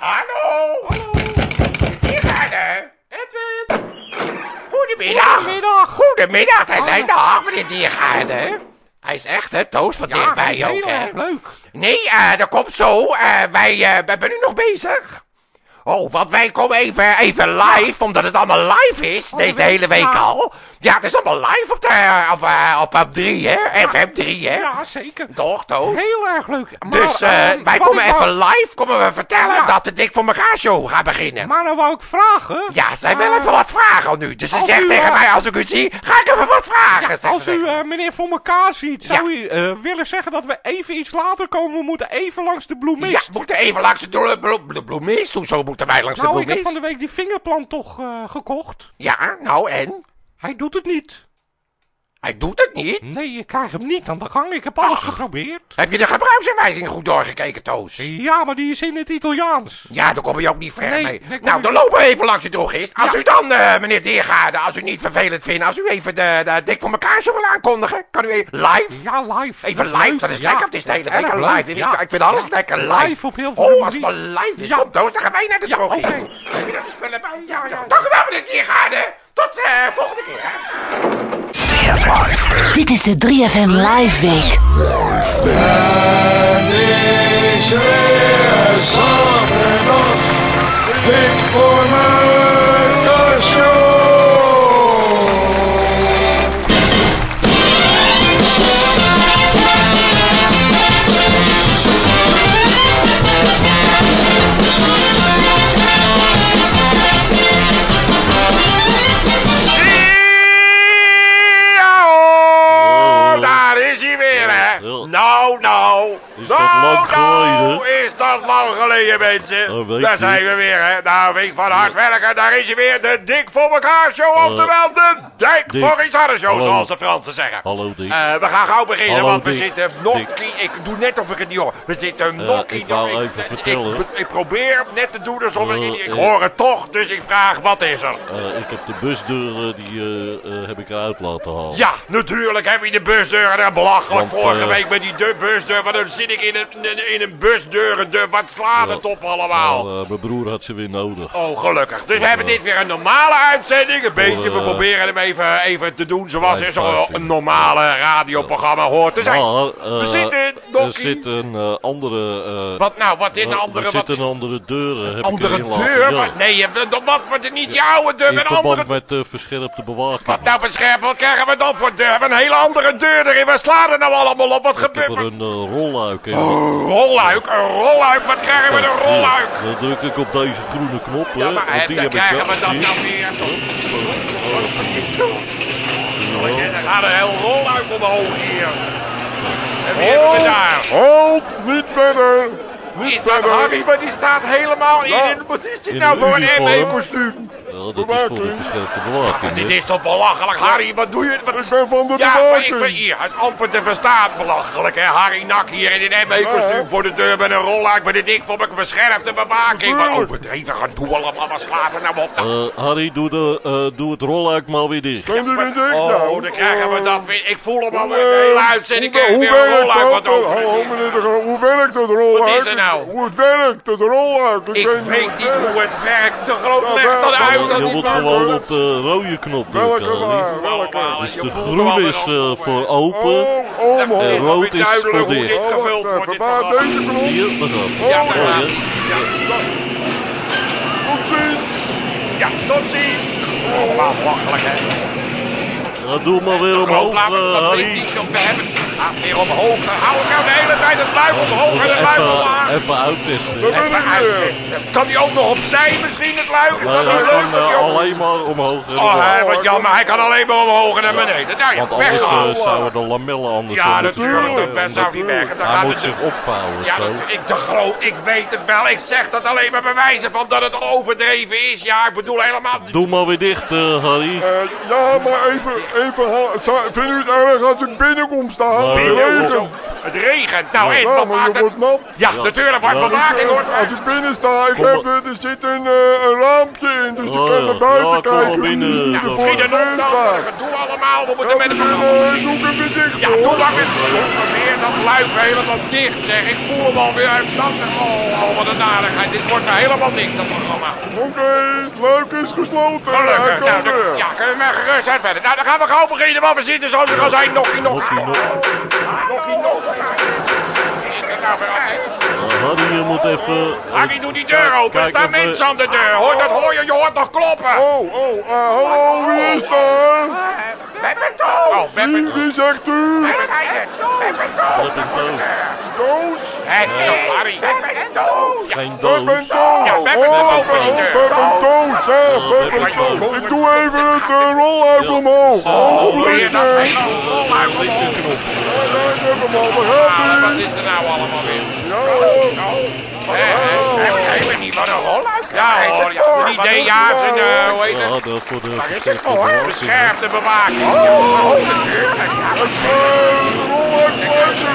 Hallo? Hallo, Diergaarde? Edwin. Goedemiddag. Goedemiddag. Goedemiddag, hij zei Oh. dag, meneer Diergaarde. Hij is echt, hè, Toos, van dichtbij ook, hè? leuk. Nee, eh, dat komt zo. Eh, wij, eh, wij zijn nu nog bezig. Oh, want wij komen even, even live, omdat het allemaal live is, deze weet- hele week ja. al. Ja, het is allemaal live op, de, op, eh, op, op 3, hè? FM 3, hè? Ja, zeker. Toch, Toos? Heel erg leuk. Maar, Dus eh, ehm, wij komen wou- even live, komen we vertellen Ja. dat de Dik voor elkaar show gaat beginnen. Maar nou wou ik vragen. Ja, zij wil eh, even wat vragen nu. Dus ze zegt u, tegen mij, als ik u zie, ga ik even wat vragen. Als u meneer voor elkaar ziet, Ja. zou u willen zeggen dat we even iets later komen? We moeten even langs de Ja, bloemist. we moeten even langs de blo- blo- blo- bloemist. Hoezo moeten wij langs nou, de ik heb van de week die vingerplant toch eh, gekocht. Ja, nou en? Hij doet het niet. Hij doet het niet. Nee, ik krijg hem niet aan de gang. Ik heb alles geprobeerd. Heb je de gebruiksaanwijzing goed doorgekeken, Toos? Ja, maar die is in het Italiaans. Ja, daar kom je ook niet ver Nee, mee. nou, ik dan lopen we even langs de drogist. Als Ja. u dan, eh, meneer Deergaarde, als u niet vervelend vindt, als u even de, de Dik voor elkaar show wil aankondigen, kan u even live? Ja, live. Even live, dat is Ja, lekker. Het is de hele week live. Ik, ja. ik vind alles lekker live. Live op Hilversum Oh, als het maar live is. Ja. Kom, Toos, dan gaan wij naar de drogist toe. Heb je daar de spullen bij? Ja, ja. Dank u wel, meneer Deergaarde. Tot eh, volgende keer, hè. Dit is de 3FM Live Week. Zaterdag, dik voor mekaar geleden, mensen. Week daar zijn we weer, hè. Een week van hard werken, daar is hij weer. De Dik voor elkaar show, oftewel de Dijk Dick. voor iets harder show, Hallo. zoals de Fransen zeggen. Hallo Dick. Eh, we gaan gauw beginnen, Hallo, want we zitten nokkie. Ik doe net of ik het niet hoor. We zitten nokkie. ik wou door- even vertellen. Ik, ik probeer net te doen alsof ik niet... Ik eh. hoor het toch, dus ik vraag, wat is er? Eh, ik heb de busdeuren die eh, eh, heb ik eruit laten halen. Ja, natuurlijk heb je de busdeuren er belachelijk. Vorige week met die de busdeur. Want dan zit ik in een, in- een busdeurendeur. Wat slaat Ja. Het op allemaal? Nou, eh, mijn broer had ze weer nodig. Oh, gelukkig. Dus we hebben dit weer een normale uitzending. Een beetje, we eh, proberen hem even, even te doen zoals er zo'n 15. een normale radioprogramma hoort te zijn. Maar, eh, We zitten, er zitten eh, andere... Wat nou, wat in de eh, andere... er Wat, zitten andere deuren. Heb andere deur? Nee, wat wordt het niet jouw deur? In Een verband andere met verscherpte bewaking. Wat nou beschermd? Wat krijgen we dan voor deur? We hebben een hele andere deur erin. Wat slaat er nou allemaal op? Wat gebeurt er er? een rolluik in. Een rolluik, een rolluik. Wat krijgen we een Kijk, rolluik? hier, Dan druk ik op deze groene knop. Ja, hè, maar hè, die dan krijgen we dat nou weer. Ja. Er gaat een heel rolluik omhoog hier. En wie hebben we daar? Halt, niet verder. Niet Is verder. Harry, maar die staat helemaal in. Ja. Wat is dit nou voor een. ME-kostuum? Ja, dat is voor de verscherpte bewaking. Dit hè. is toch belachelijk, Harry? Wat doe je? Wat Ik ben van de Ja, maar ik vind hier, het is amper te verstaan. Belachelijk, hè? Harry Nak hier in een ME-kostuum voor de deur met een rolluik met een dik voor mijn beschermde bewaking. Maar overdreven gedoe allemaal, wat slaat er nou op? Nou, Eh, Harry, doe, de, eh, doe het rolluik maar weer dicht. Kan die weer dicht Oh, nou? dan krijgen we Eh, dat weer. Ik voel hem al de hele uitzending. ik Hoe weer een werkt rolluik wat dat? over. Hoe werkt dat rolluik? Wat is er nou? Hoe het werkt, dat rolluik. Ik weet niet hoe het werkt. De groot legt dat uit. Je moet gewoon op de rode knop drukken, Dus de groen is eh, voor open. Oh, oh, En het rood is voor dicht. dit Oh, knop? Hier, dat. Ja, Oh. Tot ziens. Ja, tot ziens. Allemaal belachelijk, hè. Ja, doe maar weer De omhoog, eh, dat Harry. weet niet, we hebben het. Ah, weer omhoog. Dan hou ik nou de hele tijd het luik omhoog en het luik omlaag. Even, even uittesten. Even uittesten. Kan die ook nog opzij misschien, Is Nee, dat hij kan dat eh, die alleen maar omhoog en Oh, hè, wat jammer. Hij kan alleen maar omhoog en naar beneden. Nou ja, Want anders eh, zouden de lamellen anders Ja, natuurlijk. Dat omdat zou niet werken. Dan Hij gaat moet het zich opvouwen Ja, zo. dat, ik te groot, ik weet het wel. Ik zeg dat alleen maar bewijzen van dat het overdreven is. Ja, ik bedoel helemaal... Doe maar weer dicht, eh, Harry. Eh, ja, maar even, even, vindt u het erg als ik binnenkom staan? Nee, Het Binnen, regent. Het regent. Nou, en Ja, wat maakt het... wordt nat. Ja, Ja. natuurlijk wordt Ja. bewaking Ik, hoor. als ik binnen sta, ik heb, er zit een, een raampje in, dus je Oh, kan ja. naar buiten Ja, kom kijken binnen, er nog voorkeur dan. staat. Doe allemaal, we Ja, moeten met eh, doe ik hem weer dicht, Ja, doe maar weer zonder weer dat luik helemaal dicht zeg. Ik voel hem alweer uit dat. Oh, oh, wat een narigheid. Dit wordt er helemaal niks, dat programma. Oké, het luik is gesloten. Hij Gelukkig. kan Nou, weer. ja, kunnen we maar gerust uit verder. Nou, dan gaan we gauw beginnen, want we zitten zo te gaan zijn. Nokkie, nokkie. Nokkie, nok. Nokkie, nokkie. Is het nou weer Uh, je moet even... eh, Harry, doe die deur kijk- open. Er kijk staan even- mensen aan de deur. Hoor, dat hoor je. Je hoort toch kloppen? Oh, oh, eh, hallo, wie is daar? Beppe Oh, Beppe Wie, wie zegt u? Dood. Doos? Is Harry. Geen Ik doos. Ja, Oh, Beppe, ik doe even het eh, rolluik Ja. omhoog. Oh, hele rolluik omhoog. de knop. Ja, ik heb hem al, daar Ah, gaat Wat is er nou allemaal weer? Hé, hé, Heb niet van een rolluik? Ja hoor, ja. Een idee, ja. Zijn, eh, hoe heet Ja, het? dat voor de versterkte voor? Beschermde bewaking. Oh, natuurlijk. Eh.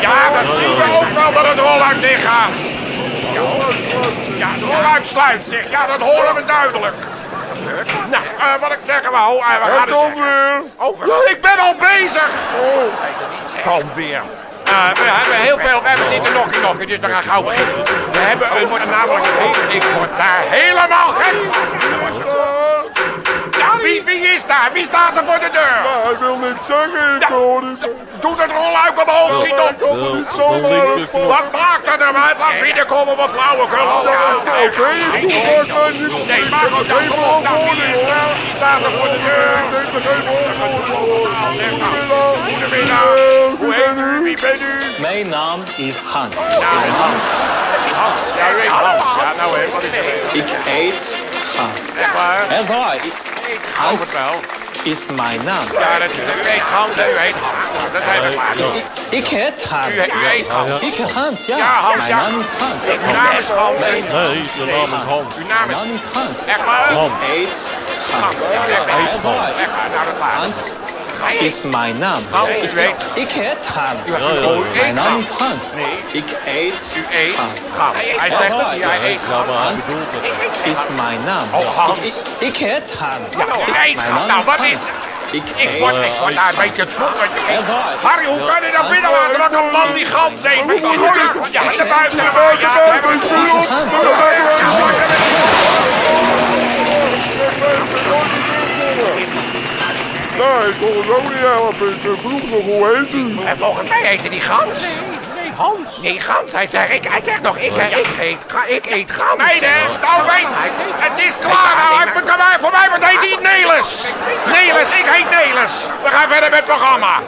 Ja, dat zien we ook wel dat het rolluik dicht gaat. Ja, het rolluik sluit zich. Ja, dat horen we duidelijk. Nou, eh, wat ik zeggen wou, eh, we gaan Het zeggen. weer. Oh, ik ben al bezig. Oh, Kom weer. Eh, we hebben heel veel, we zitten nog nog, dus we gaan gauw beginnen. We hebben een, namelijk, ik word daar helemaal gek van. Ja, wie, wie is daar? Wie staat er voor de deur? ja, hij wil niks zeggen. Ik hoor het. Doe dat rolluik omhoog, schiet op. niet Wat maakt dat nou uit? Laat binnenkomen, wat flauwekul. Ja, Oké, ik niet. Nee, Ik maar goed, dan geen kom op. Nou, wie is staat er voor de deur? Goedemiddag. Goedemiddag. Hoe heet u? Wie bent u? Mijn naam is Hans. Nou, Hans. Hans. Ja, u heet Hans. Ja, nou hè, wat is? Ik eet Hans. Echt waar? Echt waar, ik- Ik geloof het wel. is mijn naam. Ja, natuurlijk. U heet Hans en u heet Hans. Nou, daar zijn we klaar. Ik, ik heet Hans. U, u heet Hans. Ik heet Hans, ja. Ja, Hans, mijn ja. naam is Hans. Uw naam is Hans. Nee, de naam is Hans. Uw naam is... Hans. Echt waar? Hans. Eet Hans. Hans. Echt waar. Echt waar, Echt waar. Nou, dat. Hans is mijn naam. Hans, u weet... Ik heet Hans. Oh, eet Mijn naam Hans. is Hans. Ik eet U eet Hans. Hans. Hij zegt dat hij eet Hans. is mijn naam. Oh, Hans. Ik, ik, ik heet Hans. Eet Nou, wat is... Ik Ik eet... word, ik word daar een beetje waar. Harry, hoe kan je nou binnen laten? Wat een man die gans heeft. Weet je, goed, Ja, de buiten. de buiten. Ja, we hebben- Hans. Nee, ik kon het ook niet helpen. Ik vroeg nog hoe heet u? En volgens mij heette die gans. Nee, Hans. Nee, gans. Hij zegt, ik, hij zegt nog, ik, ik, eet, ga- ik eet gans. Nee, nee, nou weet Het is klaar nou. Hij, voor mij, voor mij wordt hij niet Nelis. Nelis, ik heet Nelis. We gaan verder met het programma.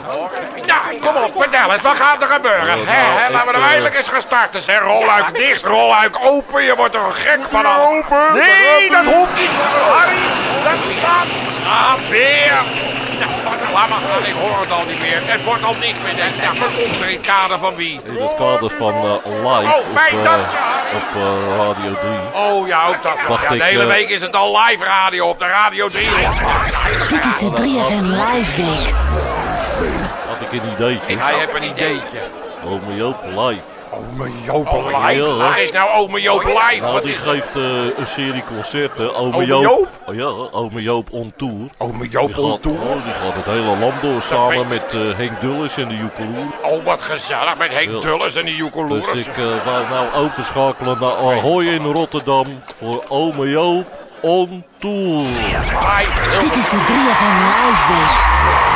Ja, kom op, vertel eens. Wat gaat er gebeuren? Oh, Hè, nou, laten we er eh, eindelijk eens gaan starten. Zeg, rolluik dicht, rolluik open. Je wordt er gek van al. open? Nee, dat hoeft niet. Harry, dat gaat. Gaat weer. Laat maar gaan, ik hoor het al niet meer. Het wordt al niks meer. Ja, komt er in het kader van wie? In het kader van eh, live Oh, op, fijn, eh, op eh, Radio 3. Oh ja, ook dat. Ja, de ik, hele week is het al live radio op de Radio 3. Dit is de 3FM Live Week. Had ik een ideetje. Hij heeft een ideetje. Joop live. Ome Joop live? Ja, Wat is nou Ome Joop live? Nou, die geeft eh, een serie concerten. Ome, Ome Joop. Joop? Oh, ja, Ome Joop on tour. Ome Die Joop gaat, on tour? oh, die gaat het hele land door samen vind- met eh, Henk Dulles en de Joekeloer. Oh, wat gezellig met Henk Ja. Dulles en die Dus Joekeloers. ik eh wou nou overschakelen naar Ahoy in Rotterdam voor Ome Joop on tour. Dit is de 3FM Live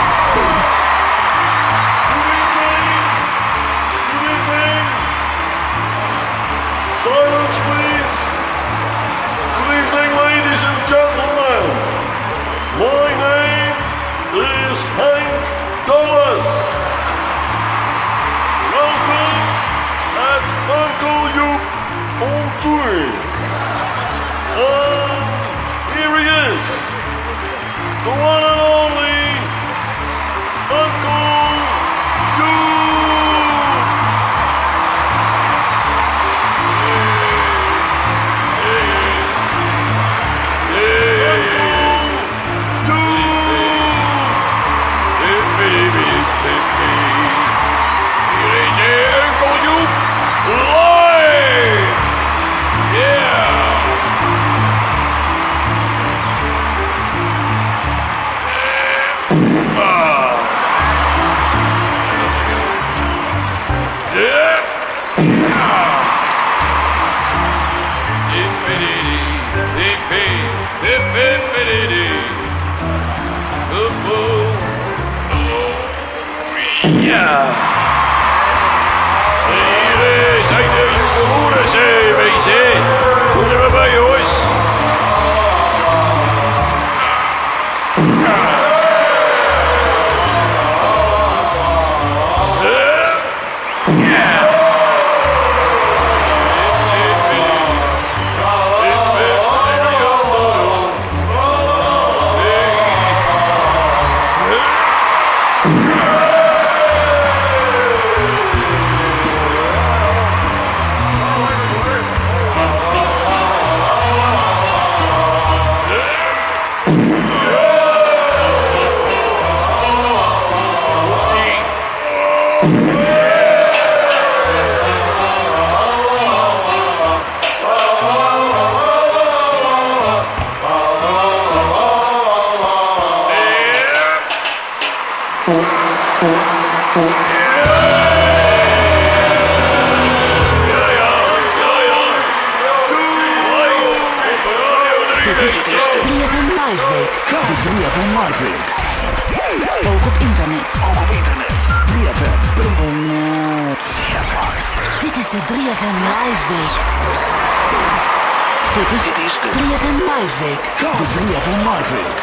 3FM Live Week. De 3FM Live Week.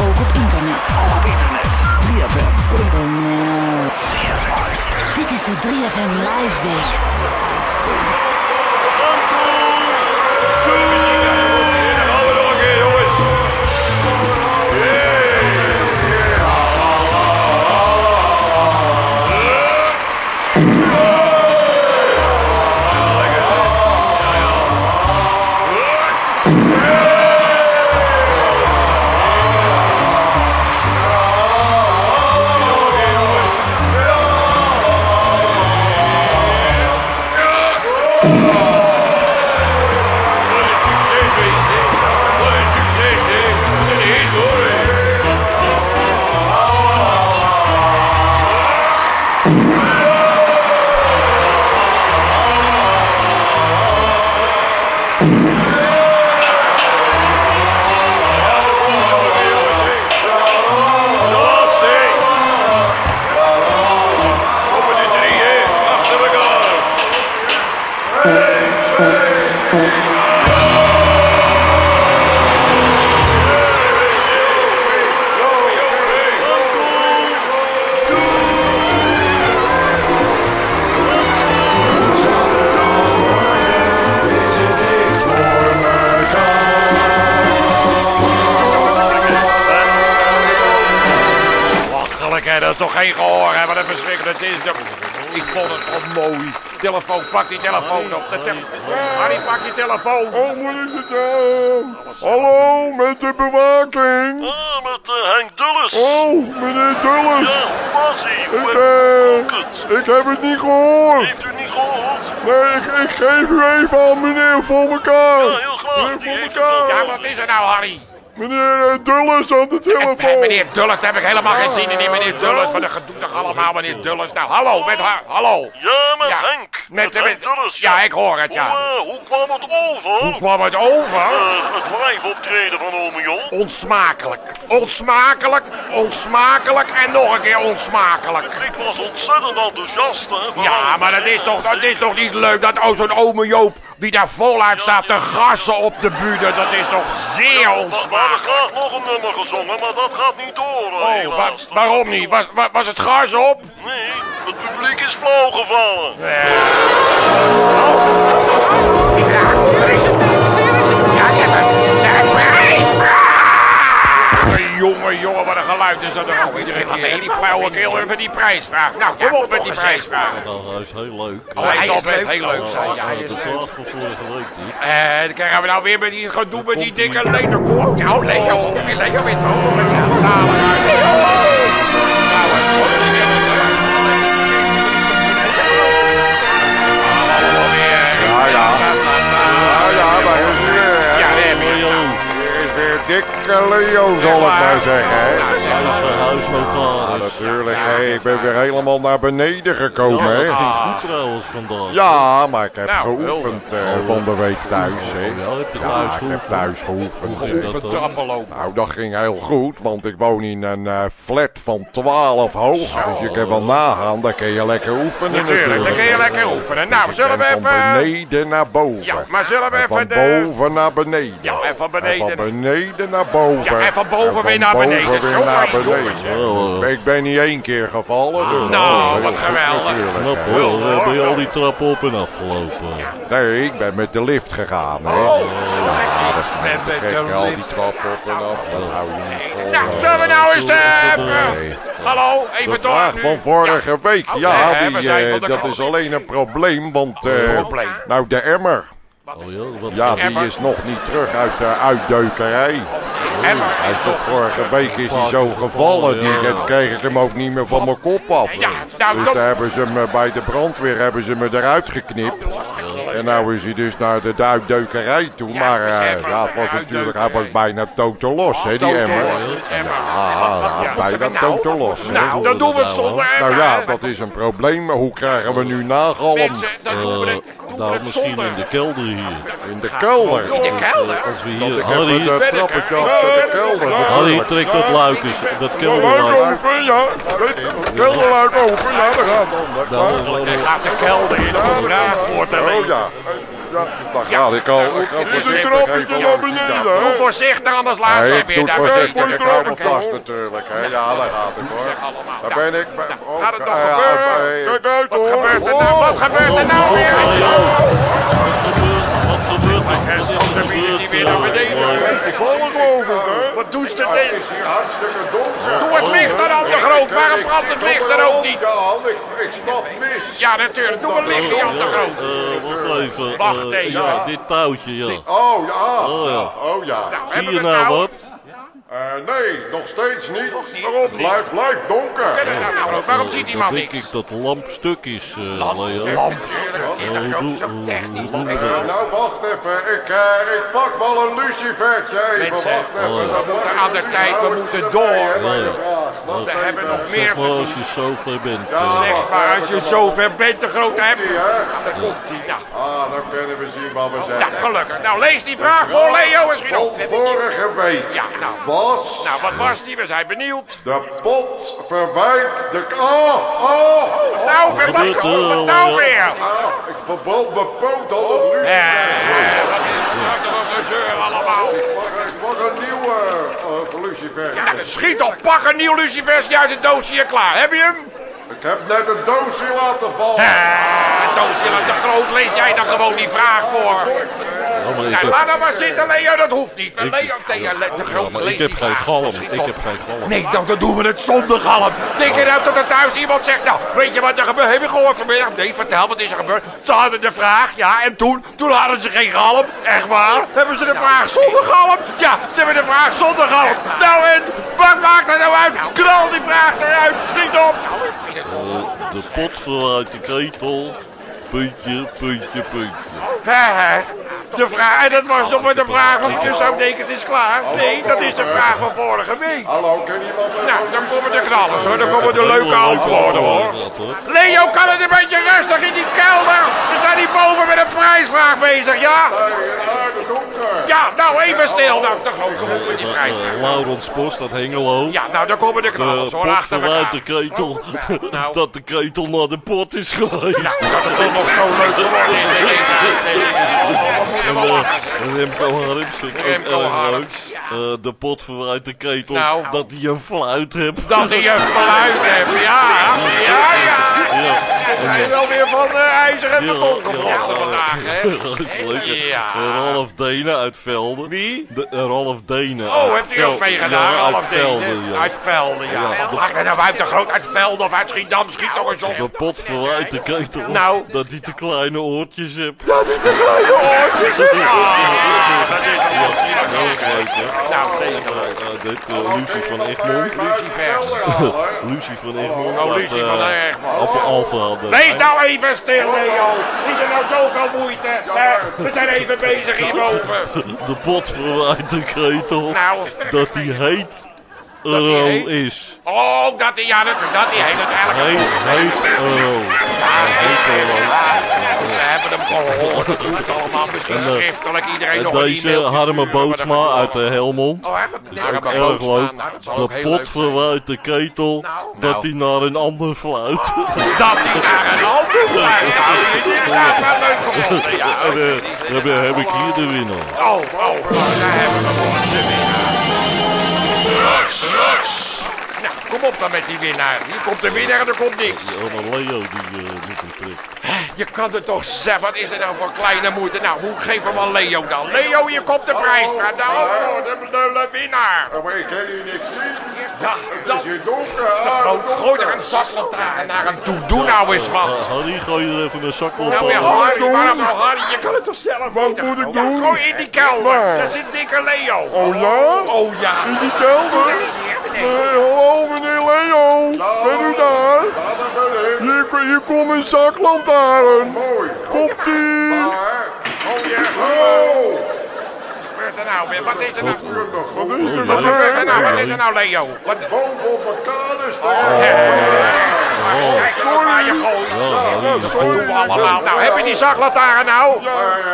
Ook op internet. Ook op internet. 3FM. En, eh, 3FM. dit is de 3FM Live Week. Mooi. Telefoon, pak die telefoon op. De Harry, pak die telefoon. Oh, moet ik het nou? Hallo, met de bewaking. Ah, met eh, Henk Dulles. Oh, meneer Dulles. Ja, hoe was hij? Ik, Hoe heeft eh, het? ik heb het niet gehoord. Heeft u niet gehoord? Nee, ik, ik geef u even aan meneer voor elkaar. Ja, heel graag. Meneer Die voor elkaar. Ja, wat is er nou, Harry? Meneer eh, Dulles aan de Eh, telefoon. Meneer Dulles, heb ik helemaal geen zin in. die Meneer Dulles, van de gedoe toch allemaal, meneer Dulles. Nou, hallo, met haar, hallo. Ja, met Ja, Henk. met- Met, Henk Dulles. ja, ik hoor het, Hoe, ja. eh, hoe kwam het over? Hoe kwam het over? Eh, het live optreden van Ome Jon? Onsmakelijk. Onsmakelijk, onsmakelijk en nog een keer onsmakelijk. Ik was ontzettend enthousiast, hè. Ja, maar dat is, toch, dat is toch niet leuk dat oh, zo'n ome Joop die daar voluit staat te gassen op de bühne. Dat is toch zeer We hadden graag nog een nummer gezongen, maar dat gaat niet door, Oh, wa- waarom niet? Was, wa- was het gas op? Nee, het publiek is flauw gevallen. Ja, er Jongen, jongen, wat een geluid is dat er ook iedere keer. En die flauwe keel even die prijsvraag. Nou, kom op met die prijsvraag. Nou, hij is heel leuk. Oh, hij zal best heel leuk zijn. Ja, hij is de leuk. vraag van vorige week niet. En dan krijgen we nou weer met die gedoe met die dikke lederkoor. Nou, Leo, Leo weet ook wel met zijn zalig dikke Leo, zal ik maar zeggen. Hè? hij Ja, natuurlijk. hè. Ik ben weer helemaal naar beneden gekomen. Ja, hè. dat ging goed trouwens vandaag. Ja, maar ik heb Nou, geoefend eh, van de week thuis. Hè. Ja, heb je Ja, thuis ik heb thuis geoefend. Hoe hè. ging dat dan? trappen lopen. Nou, dat ging heel goed, want ik woon in een eh, flat van 12 hoog. Dus je kan wel nagaan, daar kun je lekker oefenen natuurlijk. Natuurlijk, dan kun je lekker oefenen. Nou, zullen we ben Van even... beneden naar boven. Ja, maar zullen we En even van de... boven naar beneden. Ja, en van En beneden... van beneden naar boven. Ja, en van boven En weer naar boven beneden. weer Zo, naar beneden. jongens, hè. Wel, eh, Ik ben niet één keer gevallen. Dus nou, heel wat geweldig. natuurlijk, hoor, we hebben je al die trappen op en afgelopen. Nee, ik ben met de lift gegaan. Hè. Oh, ja, dat is met- te met de gek, al die trappen op en af. Dat hou je niet vol. Nou, zullen we nou eens Nee. even... Hallo, even De door vraag nu. van vorige week, Oh, ja, die, eh, de dat is alleen een probleem, want eh, probleem? nou de emmer, Oh ja, wat ja, Emmer? die is nog niet terug uit de uitdeukerij. Emmer Hij is toch vorige week is hij zo gevallen, die Ja. dat kreeg ik hem ook niet meer van mijn kop af. Ja, nou, Dus dat- daar hebben ze me bij de brandweer hebben ze me eruit geknipt. En nou is hij dus naar de uitdeukerij toe. Ja, Maar eh, hebben ja, het was natuurlijk, hij was bijna totaal los, hè, die emmer. Ja, bijna nou? totaal los. hè. Nou, dan doen we het zonder Nou ja, dat is een probleem. Hoe krijgen we nu nagalm? Mensen, dan doen we het, doen Nou, misschien in de kelder hier. In de kelder. In de kelder? Als we hier... Harry, de trappetje de kelder. Harry trekt dat luik eens, dat Luik kelderluik. open, ja. Kelderluik open, ja, daar gaat het. Hij gaat de kelder in om een vraag voor te Oh ja. Ja, daar ga ik al. Ik ga het is een voorzichtig trappetje even naar langs die beneden. Doe voorzichtig, anders laat je ik weer doe naar voorzichtig. Ik hou me vast natuurlijk. hè. Ja, daar gaat het hoor. Daar ben ik. oh, Gaat het nog ja, gebeuren? eh, Kijk uit hoor. gebeurt er nou? Wat gebeurt er nou weer? Wat gebeurt er? Er niet weer naar beneden. Ik er ik, hè? Wat doe je Ja, er? Het is hier hartstikke donker. Doe het licht dan aan de groot. Waarom brandt het licht er ook niet? Ja, ik, ik stap mis. Ja, natuurlijk. Doe een lichtje aan de groot. Eh, wacht even. eh, Wacht even. ja, dit touwtje, ja. Oh ja. Oh, ja. Oh ja. Nou, Zie hebben je we het nou nou? wat? Eh, nee, nog steeds niet. Waarom niet? Blijf, blijf donker. Waarom ziet die man Dan denk niks? ik dat de lamp stuk is, eh Leo. Lamp. Zo technisch? we Eh, nou, wacht even. Ik, eh, ik pak wel een lucifertje. Even, Mensen, wacht even. oh, we moeten aan de tijd, we nou, moeten ik- door. We hebben nog meer te doen. als je zo ver bent. Ja, eh, Zeg maar, als je dan- zo ver bent, de grote hè? Daar komt hij. Nou, Ah, dan kunnen we zien wat we ja, zeggen. gelukkig. Nou, lees die vraag voor Leo eens op. vorige week Ja, nou. was Nou, wat was die? We zijn benieuwd. de pot verwijt de... Oh, oh, Nou, wat gebeurt wat er, wat nou weer? Ah, ik verbrand mijn poot al op Eh, lucifer. wat is nou toch een gezeur allemaal? Ik pak, ik pak een nieuwe uh, voor Ja, schiet op. Pak een nieuw lucifersje uit het doosje klaar. Heb je hem? Ik heb net een doosje laten vallen. Eh, doosje de groot. Lees jij dan gewoon die vraag voor? ja, heb- laat hem maar zitten, Leo. Dat hoeft niet. Ik- Leo tegen ja, ik heb geen galm. Ik op. heb geen galm. Nee, dan, dan doen we het zonder galm. Denk je nou dat er thuis iemand zegt, nou, weet je wat er gebeurt? Heb je gehoord vanmiddag? Nee, vertel, wat is er gebeurd? Ze hadden de vraag, ja, en toen? Toen hadden ze geen galm. Echt waar? Hebben ze de vraag zonder galm? Ja, ze hebben de vraag zonder galm. Nou, en wat maakt er nou uit? Knal die vraag eruit, schiet op. Nou, ik vind het de pot verwaait de ketel. Puntje, puntje, puntje. De vraag, en dat was nog met de vraag of je zou denken het is klaar. Nee, dat is de vraag van vorige week. Hallo, kan iemand... even- Nou, dan komen de knallers hoor, dan komen de leuke antwoorden hoor. Leo, kan het een beetje rustig in die kelder? We zijn hier boven met een prijsvraag bezig, ja? Ja, nou even stil. Nou, dan gewoon op met die prijsvraag. Eh, Laurens Post uit Hengelo. Ja, nou, dan komen de De knallers hoor, achter elkaar. de ketel. Nou. Dat de ketel naar de pot is geweest. Dat het toch nog zo leuk geworden is. hè, deze uitzending. Wat moeten we En, lachen? eh, Remco Harms Remco Harms. leuk. Eh, de pot verwaait de ketel Nou. dat hij een fluit hebt. Dat hij een fluit heeft, ja. Ja, ja. Ja. We zijn wel weer van uh, ijzer en beton gevlochten vandaag, hè? Leuk. Ja. Eh, Ralf Denen uit Velden. Wie? De, eh, Ralf Denen. Oh, heeft u ook meegedaan? Velden, ja. Uit Velden, ja. Maakt hij nou uit de groot uit Velden of uit Schiedam? Schiet toch eens De op. pot verwaait de ketel Nou. dat hij te kleine oortjes hebt. Dat is de kleine oortjes. Ah, dat is een Heel leuk, hè? Nou, zeker. Eh, eh, dit, Lucie van Egmond. uit de kelder halen? Lucie van Egmond. Oh, Lucie eh, van Egmond. Alpha Alpha. Hadden. Wees nou even stil, Leo. Niet er nou zoveel moeite. We zijn even bezig hierboven. De pot verwaait de ketel Nou, dat hij heet hij euro heet? is. oh, dat hij, ja, dat, dat hij heet uiteindelijk. Heet, heet euro. Heet euro. We hebben hem gehoord. Het hoeft allemaal misschien schriftelijk. Iedereen En nog een deze Harme Bootsma dat- uit de Helmond. Oh, Harme Harme Erg leuk. Nou, dat ook De pot verwaait de ketel dat hij naar een ander fluit. Dat hij naar een ander fluit. Nou, die is leuk gevonden. Ja, eh, is heb, ik hier de winnaar. Oh, oh, daar hebben we gewoon de winnaar. Nou, kom op dan met die winnaar. Hier komt de winnaar en er komt niks. Oh, maar Leo die eh, moet hem terug. Je kan er toch zeggen, wat is er nou voor kleine moeite? Nou, hoe geef hem aan Leo dan? Leo, hier komt de prijs. van. Nou, oh, de, de, de winnaar. Ja, maar ik kan hier niks zien. Ja, Het dat is hier donker. aarde Gooi, gooi er een zaklantaarn naar hem toe. Doe nou eens wat. Harry, gooi er even een zaklamp Nou aan. Harry, waarom nou Harry? Je kan het toch zelf Wat moet ik Ja, doen? Gooi in die kelder. Daar zit dikke Leo. Oh ja? Oh ja. In die kelder? Nee, hallo meneer Leo. Ben u daar? Hier, hier komt een zaklantaarn. Mooi. Komt-ie. Oh ja. Oh. Wat gebeurt er nou weer? Wat is er nou? Wat is er Wat gebeurt er nou? Wat nou? is er nou, Leo? Wat? Boven op elkaar dus daar. Oh. Kijk eens waar je gooit. Ja, nou, die Wat doen we allemaal? Nou, heb je die zaklantaarn nou?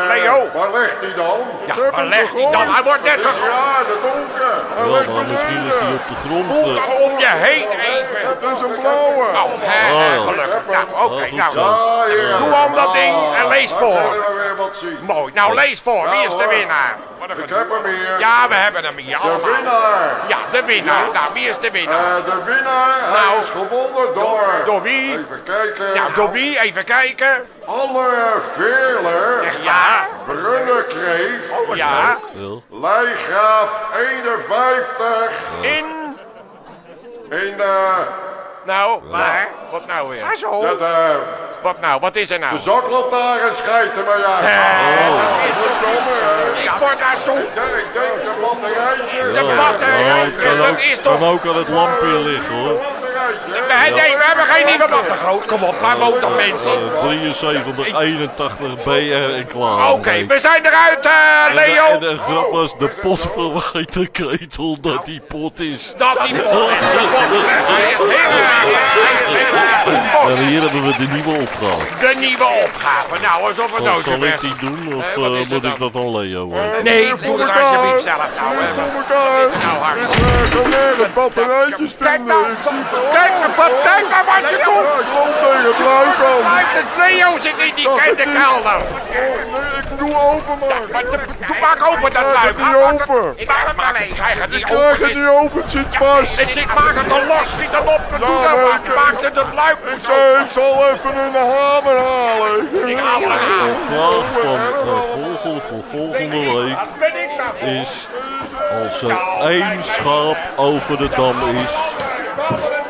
Leo? Waar ligt hij dan? Ja, waar legt hij dan? Hij wordt net gegooid. Ja, de donker. Ja, maar misschien ligt hij op de grond. Voel eh. dan om je heen even. Het is een blauwe. Oh, Oh. gelukkig. Nou, oké, nou. Doe om dat ding en lees voor. Mooi. Nou, lees voor. Wie is de winnaar? Wat een Ik heb hem hier. Ja, we hebben hem hier De winnaar. Ja, de winnaar. Nou, wie is de winnaar? Eh, de winnaar, Nou. is gewonnen door... Door wie? Even kijken. Ja, door wie? Even kijken. Anne Veerler, Echt waar? Brunnekreef, Ja. Ja. Leigraaf 51 In... in eh, Nou, waar? Wat nou weer? Wat nou? Wat is er nou? de zaklantaarn schijt er maar uit. Ik word daar zo... Ik denk een batterijtje. De batterijtjes, kan dat ook- is toch... Kan ook aan het lampje liggen hoor. Nee, nee, we hebben geen nieuwe batten groot. Kom op, waar woont dat mensen? Eh, 73, 81 BR en klaar. Oké, we zijn eruit, eh, En de, en Leo. de grap was, de pot verwijt de ketel dat die pot is. Dat die pot is. Hij is heel erg. En hier hebben we de nieuwe opgave. De nieuwe opgave. Nou, alsof we Zal, dood zal zijn. ik die doen of eh, moet ik dat aan Leo? eh? Nee, Voor doe het alsjeblieft zelf nou. Voor elkaar. Nou, hard. Ik eh, kan nergens batterijtjes Kijk vinden. nou, Ik kijk nou, wat, kijk nou wat je doet. ik loop tegen het luik aan. Kijk, de Leo zit in die kelder. Oh, nee, ik doe open maar. Doe maak open dat Krijg luik. het niet Maak het- open. Ik maak het. Krijg het Ik niet krijg open. het niet open, het zit vast. Het zit, maak het dan los, schiet dan op. Doe ik- Maak het het luik Ik, moet open. ik zal even een hamer halen. Ik haal aan. Vraag van eh, Vogel voor volgende week ik daarvoor? is... Als er één schaap over de dam is...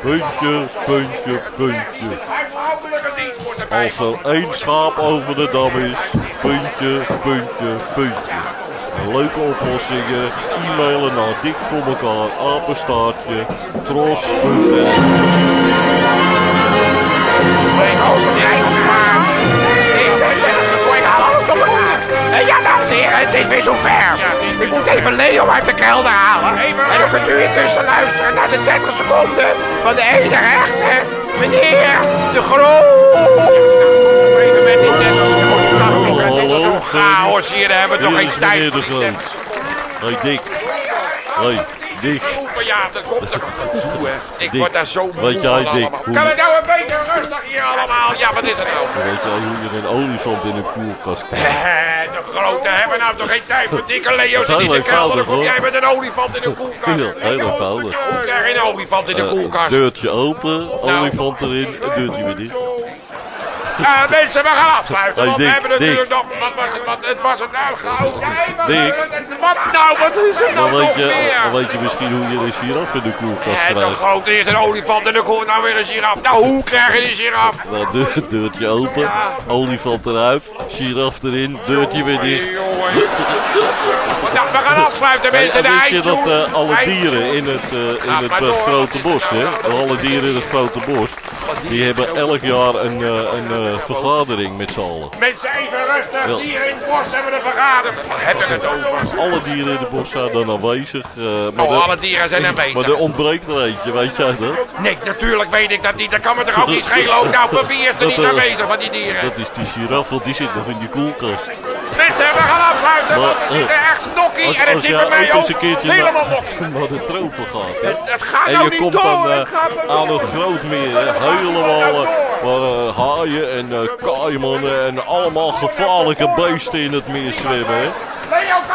Puntje, puntje, puntje. Als er één schaap over de dam is, puntje, puntje, puntje. Leuke oplossingen, e-mailen naar dik voor elkaar, apenstaartje, tros.nl. ja, dames en heren, het is weer zover. Ik moet even Leo uit de kelder halen. En dan kunt u intussen luisteren naar de 30 seconden van de enige echte meneer De Groot. Even met die 30 seconden. Hallo, Dit is hallo, zo'n chaos hier, daar hebben we toch geen tijd voor. Hoi Dick. Hoi Dick. Ja, dat komt er toe, hè. Ik Dick, word daar zo moe weet jij, van Dick, allemaal. hoe- Kan het nou een beetje rustig hier allemaal? Ja, wat is er nou? Weet jij hoe je een olifant in een koelkast krijgt? Hé, de grote hebben nou toch geen tijd voor dikke Leo's de heel kelder. Dan kom jij met een olifant in de koelkast. Heel eenvoudig. Hoe krijg je een olifant in de Eh, koelkast? deurtje open, olifant erin, en deurtje weer dicht. Eh, mensen, we gaan afsluiten. Hey, we hebben natuurlijk Dick. nog... Wat was het? Wat, het was een uitgehouden. Dick. Wat nou? Wat is er Dan nou weet, nog je, dan meer? weet je misschien hoe je een giraf in de koelkast de krijgt. grote is een olifant en dan komt nou weer een giraf. Nou, hoe krijg je die giraf? Nou, deur, deurtje open, olifant eruit, giraf erin, deurtje weer dicht. Jongen. Nou, we gaan afsluiten, Hey, mensen. en De wist je dat eh, alle dieren in het, eh, in Ga het grote bos, hè? nou? Alle dieren in het grote bos, die hebben elk jaar een, een eh, vergadering met z'n allen. Mensen, even rustig. Ja. Hier in het bos hebben we een vergadering. Waar heb ik het over? Alle dieren in het bos zijn dan aanwezig. eh, maar Oh, er- alle dieren zijn aanwezig. Maar er ontbreekt er eentje, weet jij dat? Nee, natuurlijk weet ik dat niet. Dat kan me toch ook niet schelen. Ook nou, voor wie is er Dat, niet eh, aanwezig van die dieren? Dat is die giraf, want die zit nog in die koelkast. Mensen, we gaan afsluiten, want het zit er echt nokkie. Als, En het zit bij mij ook keertje helemaal nokkie. naar de tropen gaat, hè? Het gaat En nou je niet komt door. dan het gaat maar aan door. een groot meer, hè? helemaal waar eh, haaien en eh kaimannen en allemaal gevaarlijke beesten in het meer zwemmen. Hè?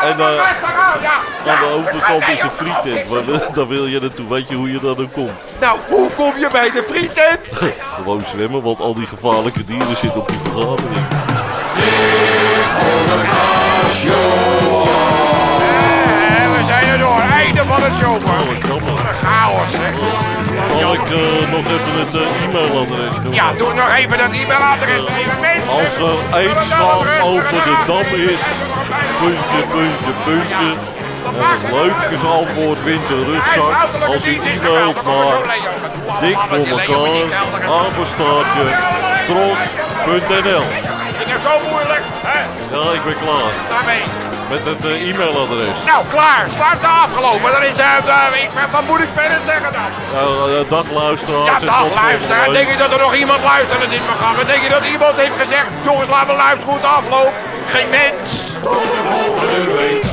En, wel eh, aan? De overkant is een frietent, maar daar wil je naartoe. Weet je hoe je daar dan komt? Nou, hoe kom je bij de frietent? Gewoon zwemmen, want al die gevaarlijke dieren zitten op die vergadering. En we zijn er door. Einde van het show. Oh, wat jammer. Chaos, hè? Zal ik eh, nog even het eh, e-mailadres doen? Ja, doe nog even dat e-mailadres even. Mensen. Als er één over de dam is, puntje, puntje, puntje. En leuk antwoord wint een rugzak als u e-mailt naar dik voor elkaar, apenstaartje, tros.nl. Ging het zo moeilijk? Hè? Ja, ik ben klaar. Daarmee. Met het eh, e-mailadres. Nou, klaar. Start afgelopen. Dan is, ik, wat moet ik verder zeggen dan? Nou, eh, dag luisteraars. Ja, dag luisteraar. volgende Denk je dat er nog iemand luistert naar dit programma? Denk je dat iemand heeft gezegd, jongens, laten we luisteren het afloopt? Geen mens. Tot de volgende week.